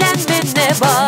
Let ne var